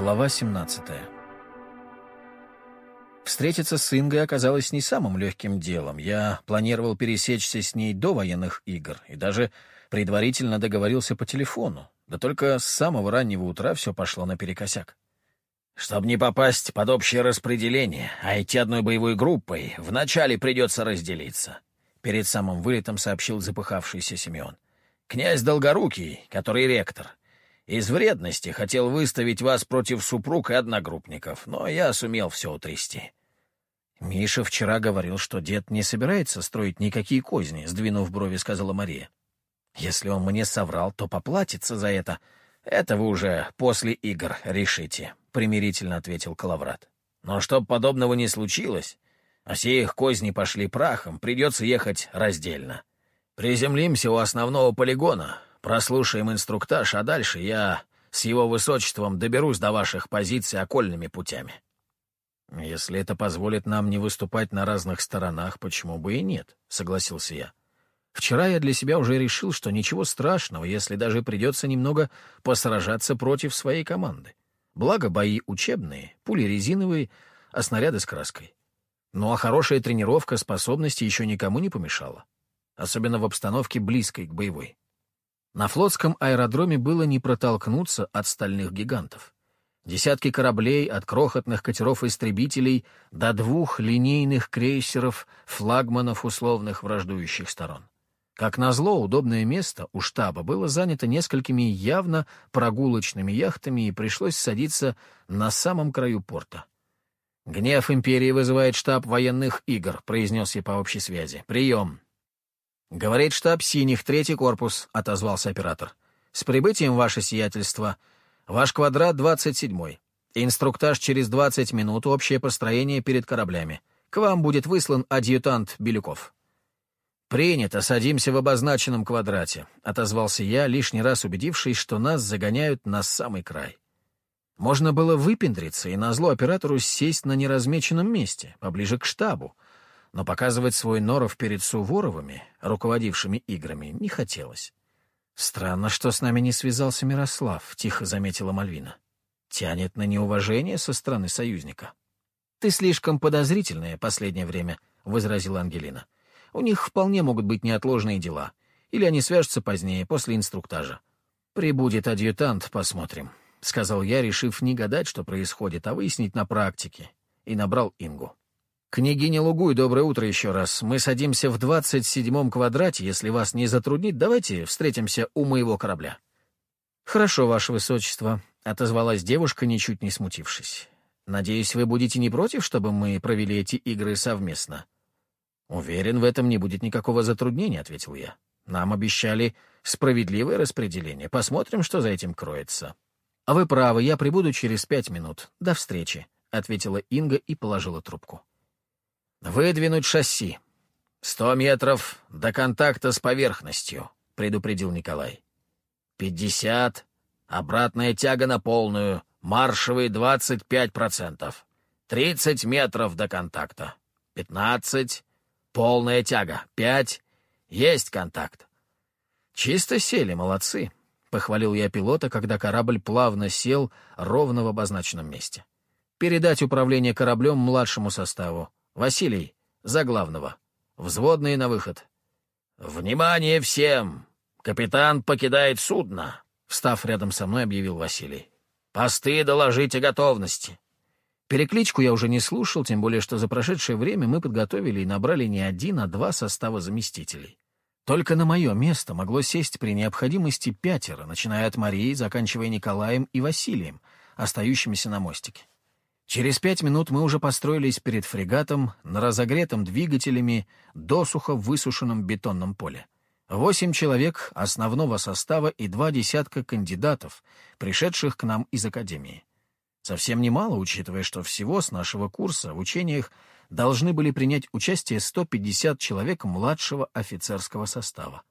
Глава 17 Встретиться с Ингой оказалось не самым легким делом. Я планировал пересечься с ней до военных игр и даже предварительно договорился по телефону. Да только с самого раннего утра все пошло наперекосяк. Чтобы не попасть под общее распределение, а идти одной боевой группой, вначале придется разделиться. Перед самым вылетом сообщил запыхавшийся Семен. Князь Долгорукий, который ректор, из вредности хотел выставить вас против супруг и одногруппников, но я сумел все утрясти. «Миша вчера говорил, что дед не собирается строить никакие козни», — сдвинув брови, сказала Мария. «Если он мне соврал, то поплатится за это. Это вы уже после игр решите», — примирительно ответил Калаврат. «Но чтоб подобного не случилось, а все их козни пошли прахом, придется ехать раздельно. Приземлимся у основного полигона, Прослушаем инструктаж, а дальше я с его высочеством доберусь до ваших позиций окольными путями. Если это позволит нам не выступать на разных сторонах, почему бы и нет, — согласился я. Вчера я для себя уже решил, что ничего страшного, если даже придется немного посражаться против своей команды. Благо, бои учебные, пули резиновые, а снаряды с краской. Ну а хорошая тренировка способности еще никому не помешала. Особенно в обстановке близкой к боевой. На флотском аэродроме было не протолкнуться от стальных гигантов. Десятки кораблей, от крохотных катеров-истребителей до двух линейных крейсеров, флагманов условных враждующих сторон. Как назло, удобное место у штаба было занято несколькими явно прогулочными яхтами, и пришлось садиться на самом краю порта. «Гнев империи вызывает штаб военных игр», — произнес я по общей связи. «Прием!» «Говорит штаб синих, третий корпус», — отозвался оператор. «С прибытием, ваше сиятельство. Ваш квадрат двадцать седьмой. Инструктаж через двадцать минут, общее построение перед кораблями. К вам будет выслан адъютант Белюков». «Принято, садимся в обозначенном квадрате», — отозвался я, лишний раз убедившись, что нас загоняют на самый край. Можно было выпендриться и назло оператору сесть на неразмеченном месте, поближе к штабу, но показывать свой норов перед Суворовыми, руководившими играми, не хотелось. «Странно, что с нами не связался Мирослав», — тихо заметила Мальвина. «Тянет на неуважение со стороны союзника». «Ты слишком подозрительная последнее время», — возразила Ангелина. «У них вполне могут быть неотложные дела. Или они свяжутся позднее, после инструктажа». «Прибудет адъютант, посмотрим», — сказал я, решив не гадать, что происходит, а выяснить на практике, и набрал Ингу. «Княгиня Лугуй, доброе утро еще раз. Мы садимся в двадцать седьмом квадрате. Если вас не затруднит, давайте встретимся у моего корабля». «Хорошо, ваше высочество», — отозвалась девушка, ничуть не смутившись. «Надеюсь, вы будете не против, чтобы мы провели эти игры совместно?» «Уверен, в этом не будет никакого затруднения», — ответил я. «Нам обещали справедливое распределение. Посмотрим, что за этим кроется». «А вы правы, я прибуду через пять минут. До встречи», — ответила Инга и положила трубку. «Выдвинуть шасси. Сто метров до контакта с поверхностью», — предупредил Николай. «Пятьдесят. Обратная тяга на полную. Маршевый двадцать пять процентов. Тридцать метров до контакта. Пятнадцать. Полная тяга. Пять. Есть контакт». «Чисто сели, молодцы», — похвалил я пилота, когда корабль плавно сел ровно в обозначенном месте. «Передать управление кораблем младшему составу. Василий, за главного. Взводные на выход. «Внимание всем! Капитан покидает судно!» Встав рядом со мной, объявил Василий. «Посты доложить о готовности!» Перекличку я уже не слушал, тем более, что за прошедшее время мы подготовили и набрали не один, а два состава заместителей. Только на мое место могло сесть при необходимости пятеро, начиная от Марии, заканчивая Николаем и Василием, остающимися на мостике. Через пять минут мы уже построились перед фрегатом на разогретом двигателями досуха высушенном бетонном поле. Восемь человек основного состава и два десятка кандидатов, пришедших к нам из Академии. Совсем немало, учитывая, что всего с нашего курса в учениях должны были принять участие 150 человек младшего офицерского состава.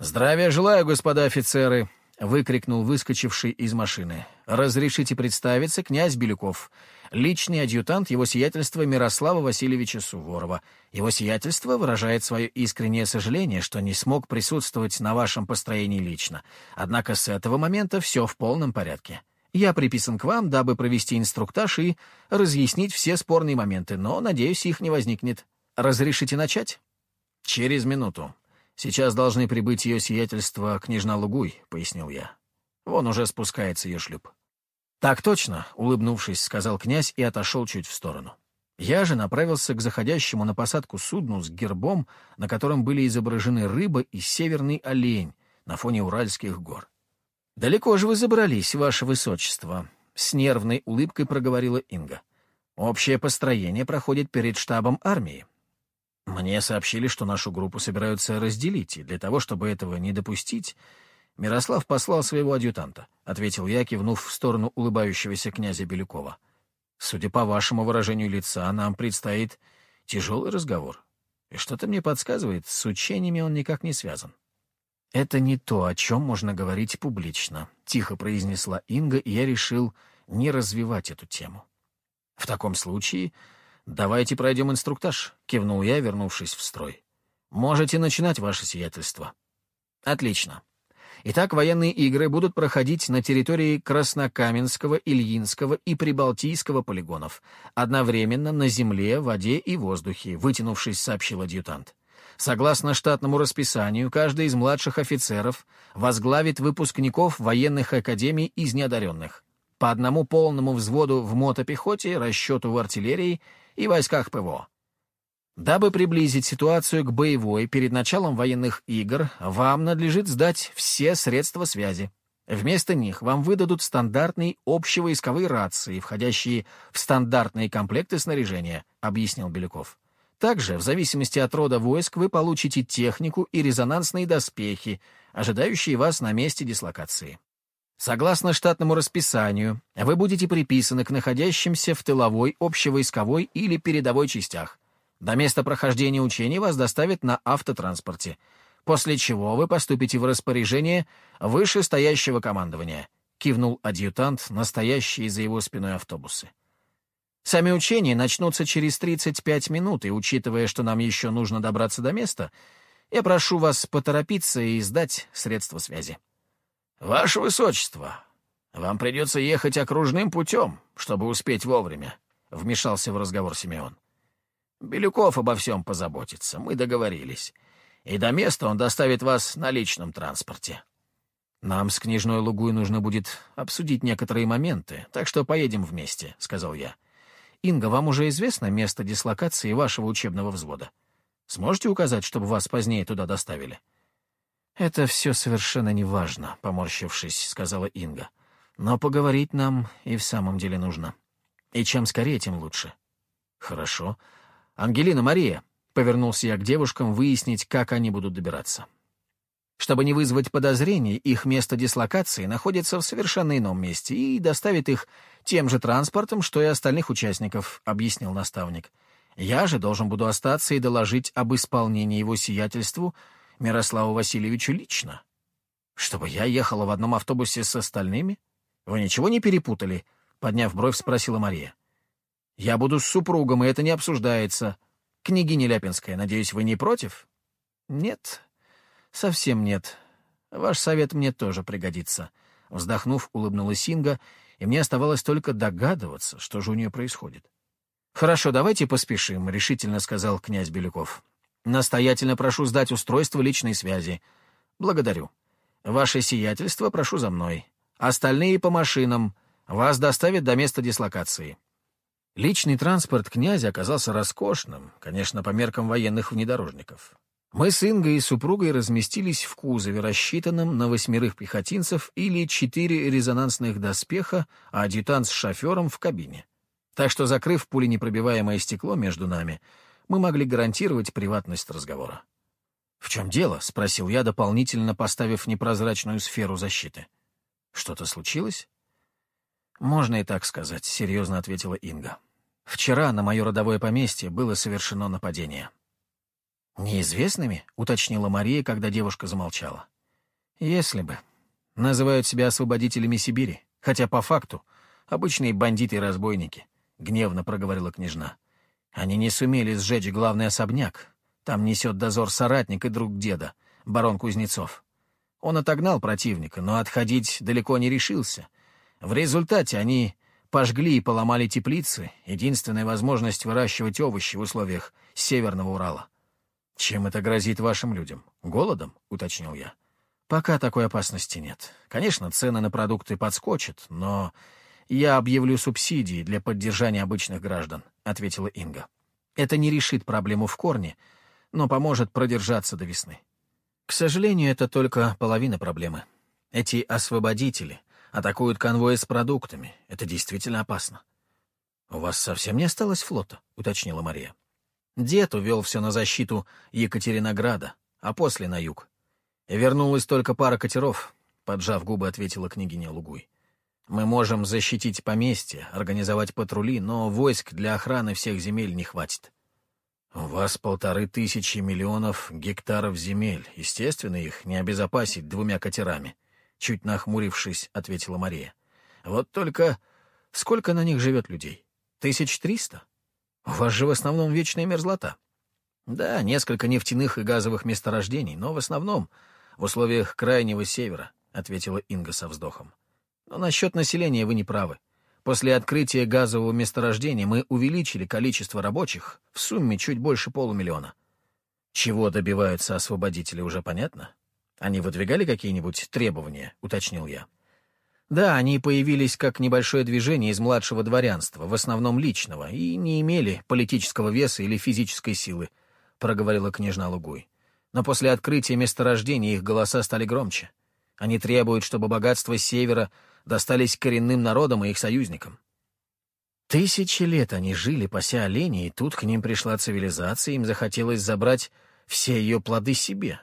«Здравия желаю, господа офицеры!» — выкрикнул выскочивший из машины. «Разрешите представиться, князь Белюков, личный адъютант его сиятельства Мирослава Васильевича Суворова. Его сиятельство выражает свое искреннее сожаление, что не смог присутствовать на вашем построении лично. Однако с этого момента все в полном порядке. Я приписан к вам, дабы провести инструктаж и разъяснить все спорные моменты, но, надеюсь, их не возникнет. Разрешите начать? Через минуту. Сейчас должны прибыть ее сиятельство княжна Лугуй, — пояснил я. Вон уже спускается ее шлюп. Так точно, — улыбнувшись, сказал князь и отошел чуть в сторону. Я же направился к заходящему на посадку судну с гербом, на котором были изображены рыба и северный олень на фоне Уральских гор. «Далеко же вы забрались, ваше высочество», — с нервной улыбкой проговорила Инга. «Общее построение проходит перед штабом армии. Мне сообщили, что нашу группу собираются разделить, и для того, чтобы этого не допустить, Мирослав послал своего адъютанта», — ответил я, кивнув в сторону улыбающегося князя Белякова. «Судя по вашему выражению лица, нам предстоит тяжелый разговор. И что-то мне подсказывает, с учениями он никак не связан». «Это не то, о чем можно говорить публично», — тихо произнесла Инга, и я решил не развивать эту тему. «В таком случае давайте пройдем инструктаж», — кивнул я, вернувшись в строй. «Можете начинать ваше сиятельство». «Отлично. Итак, военные игры будут проходить на территории Краснокаменского, Ильинского и Прибалтийского полигонов, одновременно на земле, воде и воздухе», — вытянувшись, сообщил адъютант. Согласно штатному расписанию, каждый из младших офицеров возглавит выпускников военных академий из неодаренных. По одному полному взводу в мотопехоте, расчету в артиллерии и войсках ПВО. Дабы приблизить ситуацию к боевой перед началом военных игр, вам надлежит сдать все средства связи. Вместо них вам выдадут стандартные общевойсковые рации, входящие в стандартные комплекты снаряжения, объяснил Беляков. Также, в зависимости от рода войск, вы получите технику и резонансные доспехи, ожидающие вас на месте дислокации. Согласно штатному расписанию, вы будете приписаны к находящимся в тыловой, общевойсковой или передовой частях. До места прохождения учений вас доставят на автотранспорте, после чего вы поступите в распоряжение вышестоящего командования, кивнул адъютант, настоящий за его спиной автобусы. Сами учения начнутся через 35 минут, и, учитывая, что нам еще нужно добраться до места, я прошу вас поторопиться и сдать средства связи. «Ваше Высочество, вам придется ехать окружным путем, чтобы успеть вовремя», — вмешался в разговор Симеон. «Белюков обо всем позаботится, мы договорились. И до места он доставит вас на личном транспорте». «Нам с княжной Лугуй нужно будет обсудить некоторые моменты, так что поедем вместе», — сказал я. Инга, вам уже известно место дислокации вашего учебного взвода? Сможете указать, чтобы вас позднее туда доставили?» «Это все совершенно неважно», — поморщившись, сказала Инга. «Но поговорить нам и в самом деле нужно. И чем скорее, тем лучше». «Хорошо. Ангелина, Мария», — повернулся я к девушкам выяснить, как они будут добираться. Чтобы не вызвать подозрений, их место дислокации находится в совершенно ином месте и доставит их тем же транспортом, что и остальных участников», — объяснил наставник. «Я же должен буду остаться и доложить об исполнении его сиятельству Мирославу Васильевичу лично. Чтобы я ехала в одном автобусе с остальными? Вы ничего не перепутали?» — подняв бровь, спросила Мария. «Я буду с супругом, и это не обсуждается. Княгиня Ляпинская, надеюсь, вы не против?» «Нет, совсем нет. Ваш совет мне тоже пригодится». Вздохнув, улыбнулась Инга и мне оставалось только догадываться, что же у нее происходит. «Хорошо, давайте поспешим», — решительно сказал князь Беляков. «Настоятельно прошу сдать устройство личной связи. Благодарю. Ваше сиятельство прошу за мной. Остальные по машинам. Вас доставят до места дислокации». Личный транспорт князя оказался роскошным, конечно, по меркам военных внедорожников. Мы с Ингой и супругой разместились в кузове, рассчитанном на восьмерых пехотинцев или четыре резонансных доспеха, а адъютант с шофером в кабине. Так что, закрыв пуленепробиваемое стекло между нами, мы могли гарантировать приватность разговора. «В чем дело?» — спросил я, дополнительно поставив непрозрачную сферу защиты. «Что-то случилось?» «Можно и так сказать», — серьезно ответила Инга. «Вчера на мое родовое поместье было совершено нападение». «Неизвестными?» — уточнила Мария, когда девушка замолчала. «Если бы. Называют себя освободителями Сибири, хотя по факту обычные бандиты и разбойники», — гневно проговорила княжна. «Они не сумели сжечь главный особняк. Там несет дозор соратник и друг деда, барон Кузнецов. Он отогнал противника, но отходить далеко не решился. В результате они пожгли и поломали теплицы, единственная возможность выращивать овощи в условиях Северного Урала. «Чем это грозит вашим людям? Голодом?» — уточнил я. «Пока такой опасности нет. Конечно, цены на продукты подскочат, но я объявлю субсидии для поддержания обычных граждан», — ответила Инга. «Это не решит проблему в корне, но поможет продержаться до весны. К сожалению, это только половина проблемы. Эти освободители атакуют конвои с продуктами. Это действительно опасно». «У вас совсем не осталось флота?» — уточнила Мария. Дед увел все на защиту Екатеринограда, а после на юг. Вернулась только пара катеров, поджав губы, ответила княгиня Лугуй. Мы можем защитить поместье, организовать патрули, но войск для охраны всех земель не хватит. У вас полторы тысячи миллионов гектаров земель. Естественно, их не обезопасить двумя катерами. Чуть нахмурившись, ответила Мария. Вот только сколько на них живет людей? Тысяч триста? У вас же в основном вечная мерзлота. Да, несколько нефтяных и газовых месторождений, но в основном в условиях крайнего севера, — ответила Инга со вздохом. Но насчет населения вы не правы. После открытия газового месторождения мы увеличили количество рабочих в сумме чуть больше полумиллиона. Чего добиваются освободители, уже понятно? Они выдвигали какие-нибудь требования, — уточнил я. Да, они появились как небольшое движение из младшего дворянства, в основном личного, и не имели политического веса или физической силы, — проговорила княжна Лугуй. Но после открытия месторождения их голоса стали громче. Они требуют, чтобы богатства Севера достались коренным народам и их союзникам. Тысячи лет они жили, пася оленей, и тут к ним пришла цивилизация, им захотелось забрать все ее плоды себе.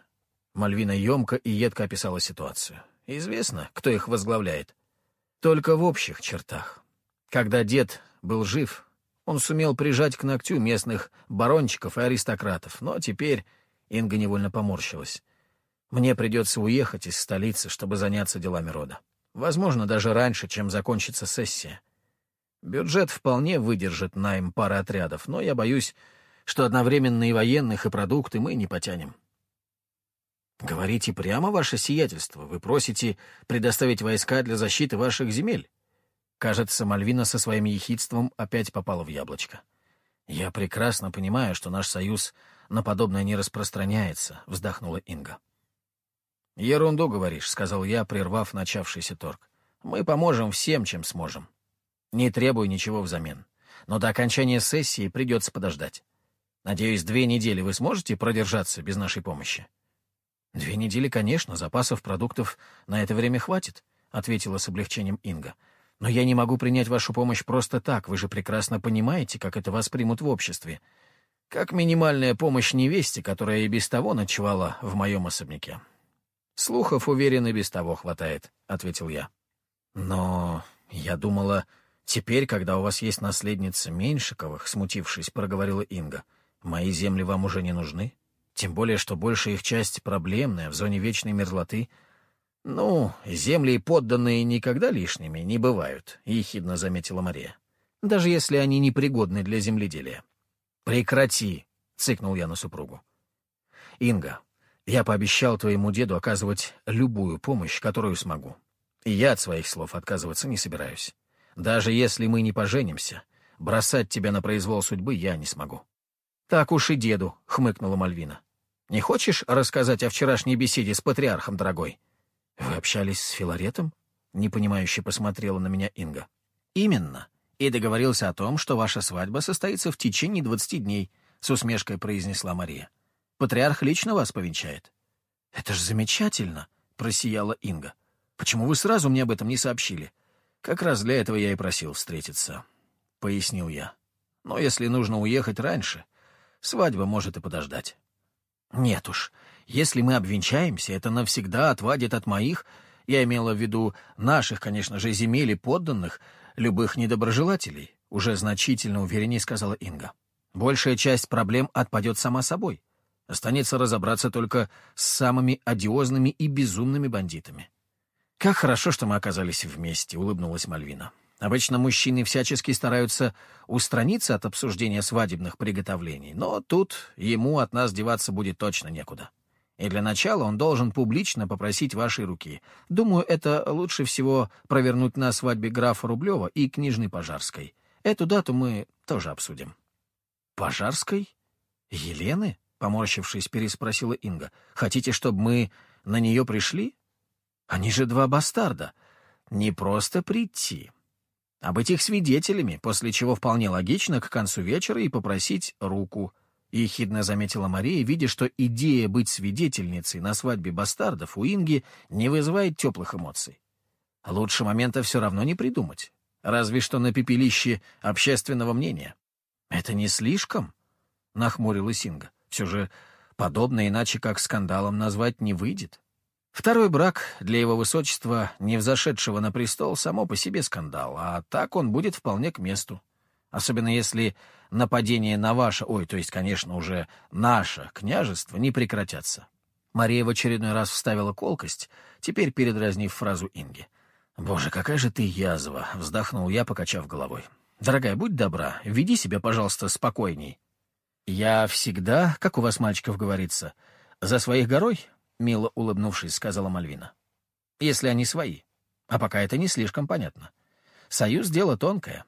Мальвина емко и едко описала ситуацию. Известно, кто их возглавляет. Только в общих чертах. Когда дед был жив, он сумел прижать к ногтю местных барончиков и аристократов, но теперь Инга невольно поморщилась. Мне придется уехать из столицы, чтобы заняться делами рода. Возможно, даже раньше, чем закончится сессия. Бюджет вполне выдержит найм пары отрядов, но я боюсь, что одновременно и военных, и продукты мы не потянем. «Говорите прямо, ваше сиятельство. Вы просите предоставить войска для защиты ваших земель». Кажется, Мальвина со своим ехидством опять попала в яблочко. «Я прекрасно понимаю, что наш союз на подобное не распространяется», — вздохнула Инга. «Ерунду говоришь», — сказал я, прервав начавшийся торг. «Мы поможем всем, чем сможем. Не требуй ничего взамен. Но до окончания сессии придется подождать. Надеюсь, две недели вы сможете продержаться без нашей помощи?» «Две недели, конечно, запасов продуктов на это время хватит», — ответила с облегчением Инга. «Но я не могу принять вашу помощь просто так, вы же прекрасно понимаете, как это воспримут в обществе. Как минимальная помощь невесте, которая и без того ночевала в моем особняке». «Слухов, уверен, и без того хватает», — ответил я. «Но я думала, теперь, когда у вас есть наследница Меньшиковых, смутившись, проговорила Инга, мои земли вам уже не нужны?» Тем более, что большая их часть проблемная, в зоне вечной мерзлоты. Ну, земли подданные никогда лишними не бывают, — ехидно заметила Мария. Даже если они непригодны для земледелия. Прекрати, — цыкнул я на супругу. Инга, я пообещал твоему деду оказывать любую помощь, которую смогу. И я от своих слов отказываться не собираюсь. Даже если мы не поженимся, бросать тебя на произвол судьбы я не смогу. «Так уж и деду», — хмыкнула Мальвина. Не хочешь рассказать о вчерашней беседе с патриархом, дорогой? Вы общались с Филаретом? Непонимающе посмотрела на меня Инга. Именно. И договорился о том, что ваша свадьба состоится в течение двадцати дней, с усмешкой произнесла Мария. Патриарх лично вас повенчает. Это ж замечательно, просияла Инга. Почему вы сразу мне об этом не сообщили? Как раз для этого я и просил встретиться, пояснил я. Но если нужно уехать раньше, свадьба может и подождать. Нет уж, если мы обвенчаемся, это навсегда отвадит от моих, я имела в виду наших, конечно же, земель и подданных, любых недоброжелателей, уже значительно увереннее сказала Инга. Большая часть проблем отпадет сама собой. Останется разобраться только с самыми одиозными и безумными бандитами. «Как хорошо, что мы оказались вместе», — улыбнулась Мальвина. Обычно мужчины всячески стараются устраниться от обсуждения свадебных приготовлений, но тут ему от нас деваться будет точно некуда. И для начала он должен публично попросить вашей руки. Думаю, это лучше всего провернуть на свадьбе графа Рублева и книжной Пожарской. Эту дату мы тоже обсудим». «Пожарской? Елены?» — поморщившись, переспросила Инга. «Хотите, чтобы мы на нее пришли? Они же два бастарда. Не просто прийти, а быть их свидетелями, после чего вполне логично к концу вечера и попросить руку». — ехидно заметила Мария, видя, что идея быть свидетельницей на свадьбе бастардов у Инги не вызывает теплых эмоций. Лучше момента все равно не придумать. Разве что на пепелище общественного мнения. «Это не слишком?» — нахмурилась Инга. «Все же подобное иначе как скандалом назвать не выйдет. Второй брак для его высочества, не взошедшего на престол, само по себе скандал, а так он будет вполне к месту. Особенно если нападения на ваше, ой, то есть, конечно, уже наше княжество не прекратятся. Мария в очередной раз вставила колкость, теперь передразнив фразу Инги. «Боже, какая же ты язва!» — вздохнул я, покачав головой. «Дорогая, будь добра, веди себя, пожалуйста, спокойней». «Я всегда, как у вас, мальчиков, говорится, за своих горой?» — мило улыбнувшись, сказала Мальвина. «Если они свои. А пока это не слишком понятно. Союз — дело тонкое.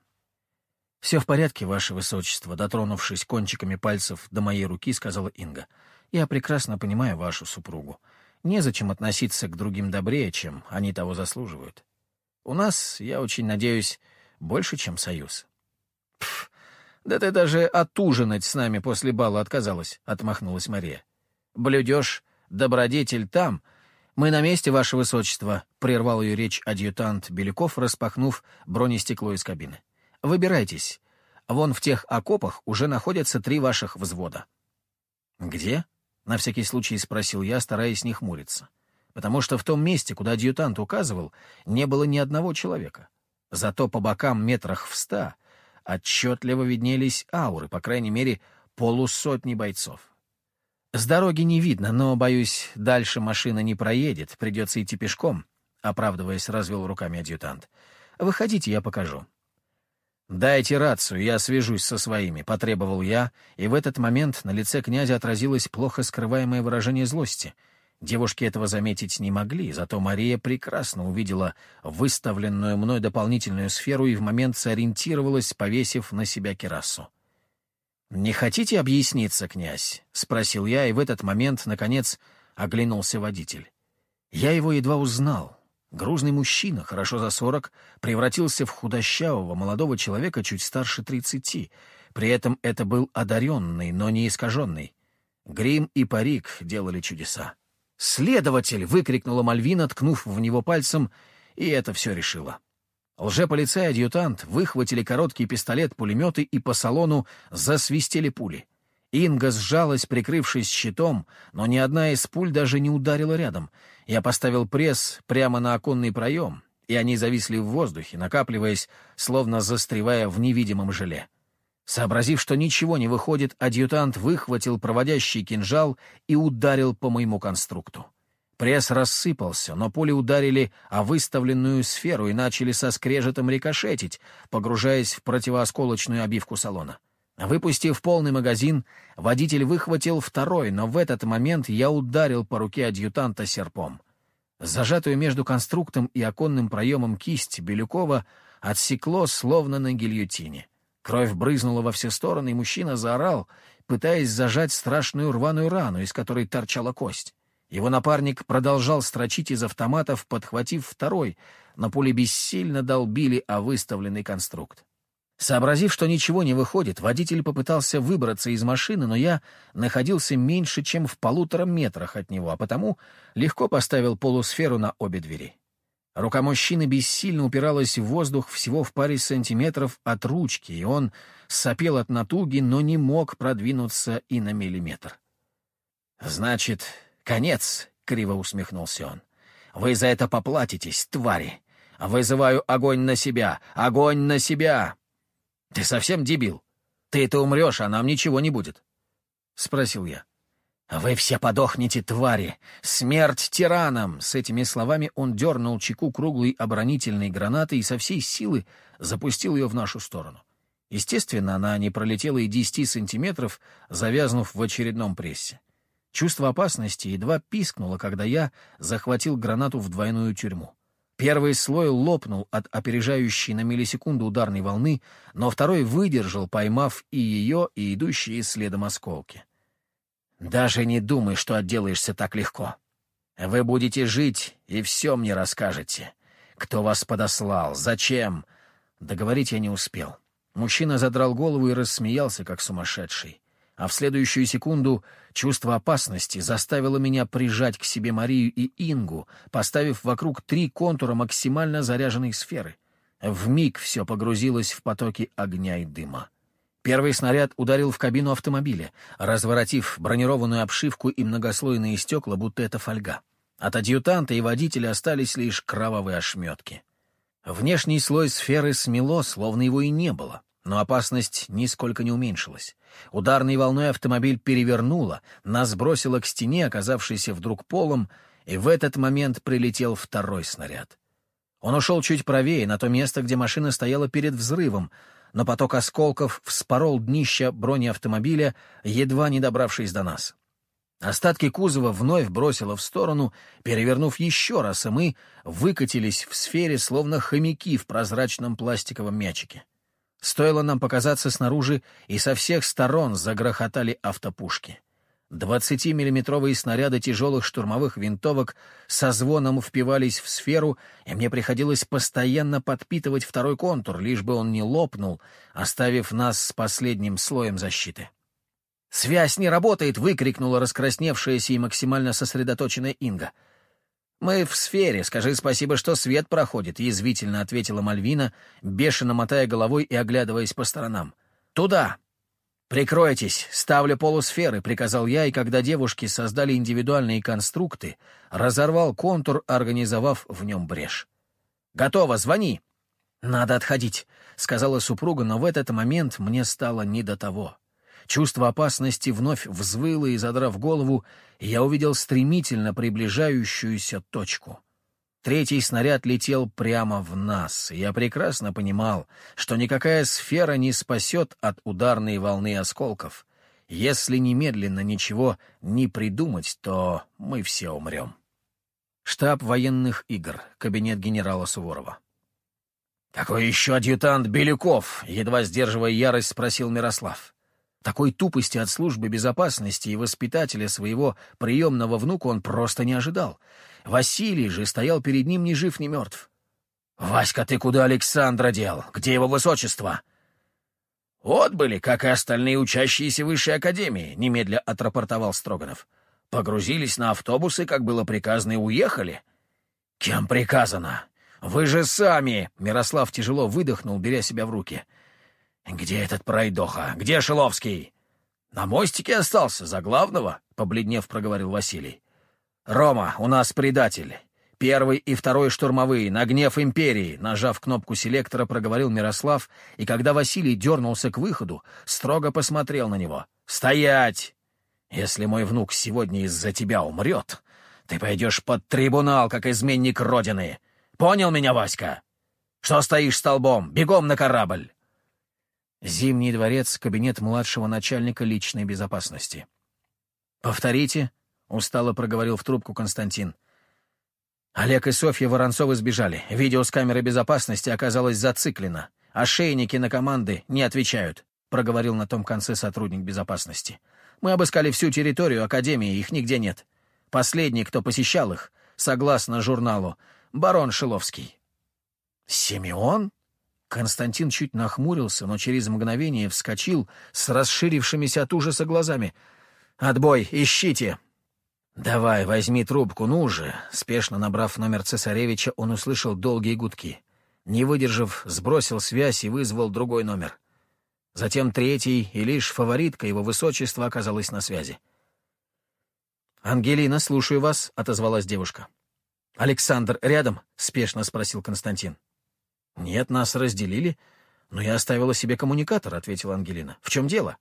«Все в порядке, ваше высочество», — дотронувшись кончиками пальцев до моей руки, сказала Инга. «Я прекрасно понимаю вашу супругу. Незачем относиться к другим добрее, чем они того заслуживают. У нас, я очень надеюсь, больше, чем союз». «Пф, да ты даже отужинать с нами после бала отказалась», — отмахнулась Мария. «Блюдешь добродетель там. Мы на месте, ваше высочество», — прервал ее речь адъютант Беляков, распахнув бронестекло из кабины. Выбирайтесь. Вон в тех окопах уже находятся три ваших взвода». «Где?» — на всякий случай спросил я, стараясь не хмуриться. Потому что в том месте, куда адъютант указывал, не было ни одного человека. Зато по бокам метрах в ста отчетливо виднелись ауры, по крайней мере, полусотни бойцов. С дороги не видно, но, боюсь, дальше машина не проедет, придется идти пешком, — оправдываясь, развел руками адъютант. «Выходите, я покажу». «Дайте рацию, я свяжусь со своими», — потребовал я, и в этот момент на лице князя отразилось плохо скрываемое выражение злости. Девушки этого заметить не могли, зато Мария прекрасно увидела выставленную мной дополнительную сферу и в момент сориентировалась, повесив на себя керасу. «Не хотите объясниться, князь?» — спросил я, и в этот момент, наконец, оглянулся водитель. Я его едва узнал. Грузный мужчина, хорошо за сорок, превратился в худощавого молодого человека чуть старше тридцати. При этом это был одаренный, но не искаженный. Грим и парик делали чудеса. «Следователь!» — выкрикнула Мальвина, ткнув в него пальцем, и это все решило. Лжеполицай-адъютант выхватили короткий пистолет-пулеметы и по салону засвистели пули. Инга сжалась, прикрывшись щитом, но ни одна из пуль даже не ударила рядом. Я поставил пресс прямо на оконный проем, и они зависли в воздухе, накапливаясь, словно застревая в невидимом желе. Сообразив, что ничего не выходит, адъютант выхватил проводящий кинжал и ударил по моему конструкту. Пресс рассыпался, но пули ударили о выставленную сферу и начали со скрежетом рикошетить, погружаясь в противоосколочную обивку салона. Выпустив полный магазин, водитель выхватил второй, но в этот момент я ударил по руке адъютанта серпом. Зажатую между конструктом и оконным проемом кисть Белюкова отсекло, словно на гильотине. Кровь брызнула во все стороны, и мужчина заорал, пытаясь зажать страшную рваную рану, из которой торчала кость. Его напарник продолжал строчить из автоматов, подхватив второй, но пули бессильно долбили о выставленный конструкт. Сообразив, что ничего не выходит, водитель попытался выбраться из машины, но я находился меньше, чем в полутора метрах от него, а потому легко поставил полусферу на обе двери. Рука мужчины бессильно упиралась в воздух всего в паре сантиметров от ручки, и он сопел от натуги, но не мог продвинуться и на миллиметр. «Значит, конец», — криво усмехнулся он. «Вы за это поплатитесь, твари! Вызываю огонь на себя! Огонь на себя!» «Ты совсем дебил? Ты это умрешь, а нам ничего не будет», — спросил я. «Вы все подохнете, твари! Смерть тиранам!» С этими словами он дернул чеку круглой оборонительной гранаты и со всей силы запустил ее в нашу сторону. Естественно, она не пролетела и десяти сантиметров, завязнув в очередном прессе. Чувство опасности едва пискнуло, когда я захватил гранату в двойную тюрьму. Первый слой лопнул от опережающей на миллисекунду ударной волны, но второй выдержал, поймав и ее, и идущие следом осколки. «Даже не думай, что отделаешься так легко. Вы будете жить и все мне расскажете. Кто вас подослал? Зачем?» Договорить я не успел. Мужчина задрал голову и рассмеялся, как сумасшедший а в следующую секунду чувство опасности заставило меня прижать к себе Марию и Ингу, поставив вокруг три контура максимально заряженной сферы. В миг все погрузилось в потоки огня и дыма. Первый снаряд ударил в кабину автомобиля, разворотив бронированную обшивку и многослойные стекла, будто это фольга. От адъютанта и водителя остались лишь кровавые ошметки. Внешний слой сферы смело, словно его и не было. Но опасность нисколько не уменьшилась. Ударной волной автомобиль перевернуло, нас бросило к стене, оказавшейся вдруг полом, и в этот момент прилетел второй снаряд. Он ушел чуть правее, на то место, где машина стояла перед взрывом, но поток осколков вспорол днище бронеавтомобиля, едва не добравшись до нас. Остатки кузова вновь бросило в сторону, перевернув еще раз, и мы выкатились в сфере, словно хомяки в прозрачном пластиковом мячике. Стоило нам показаться снаружи, и со всех сторон загрохотали автопушки. Двадцатимиллиметровые снаряды тяжелых штурмовых винтовок со звоном впивались в сферу, и мне приходилось постоянно подпитывать второй контур, лишь бы он не лопнул, оставив нас с последним слоем защиты. «Связь не работает!» — выкрикнула раскрасневшаяся и максимально сосредоточенная Инга — «Мы в сфере. Скажи спасибо, что свет проходит», — язвительно ответила Мальвина, бешено мотая головой и оглядываясь по сторонам. «Туда!» «Прикройтесь, ставлю полусферы», — приказал я, и когда девушки создали индивидуальные конструкты, разорвал контур, организовав в нем брешь. «Готово, звони!» «Надо отходить», — сказала супруга, но в этот момент мне стало не до того. Чувство опасности вновь взвыло, и, задрав голову, я увидел стремительно приближающуюся точку. Третий снаряд летел прямо в нас, я прекрасно понимал, что никакая сфера не спасет от ударной волны осколков. Если немедленно ничего не придумать, то мы все умрем. Штаб военных игр, кабинет генерала Суворова. «Какой еще адъютант Беляков?» — едва сдерживая ярость, спросил Мирослав. Такой тупости от службы безопасности и воспитателя своего приемного внука он просто не ожидал. Василий же стоял перед ним ни жив, ни мертв. «Васька, ты куда Александра дел? Где его высочество?» «Отбыли, как и остальные учащиеся высшей академии», — немедля отрапортовал Строганов. «Погрузились на автобусы, как было приказано, и уехали». «Кем приказано? Вы же сами!» — Мирослав тяжело выдохнул, беря себя в руки. — «Где этот пройдоха? Где Шиловский?» «На мостике остался, за главного», — побледнев проговорил Василий. «Рома, у нас предатель. Первый и второй штурмовые, на гнев империи», — нажав кнопку селектора, проговорил Мирослав, и когда Василий дернулся к выходу, строго посмотрел на него. «Стоять! Если мой внук сегодня из-за тебя умрет, ты пойдешь под трибунал, как изменник Родины. Понял меня, Васька? Что стоишь столбом? Бегом на корабль!» Зимний дворец, кабинет младшего начальника личной безопасности. «Повторите», — устало проговорил в трубку Константин. Олег и Софья Воронцовы сбежали. Видео с камеры безопасности оказалось зациклено. Ошейники на команды не отвечают, — проговорил на том конце сотрудник безопасности. Мы обыскали всю территорию Академии, их нигде нет. Последний, кто посещал их, согласно журналу, барон Шиловский. «Симеон?» Константин чуть нахмурился, но через мгновение вскочил с расширившимися от ужаса глазами. «Отбой! Ищите!» «Давай, возьми трубку, ну же!» Спешно набрав номер цесаревича, он услышал долгие гудки. Не выдержав, сбросил связь и вызвал другой номер. Затем третий, и лишь фаворитка его высочества оказалась на связи. «Ангелина, слушаю вас», — отозвалась девушка. «Александр рядом?» — спешно спросил Константин. «Нет, нас разделили, но я оставила себе коммуникатор», — ответила Ангелина. «В чем дело?»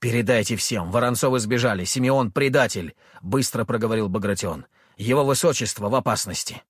«Передайте всем, Воронцовы сбежали, Симеон — предатель», — быстро проговорил Багратион. «Его высочество в опасности».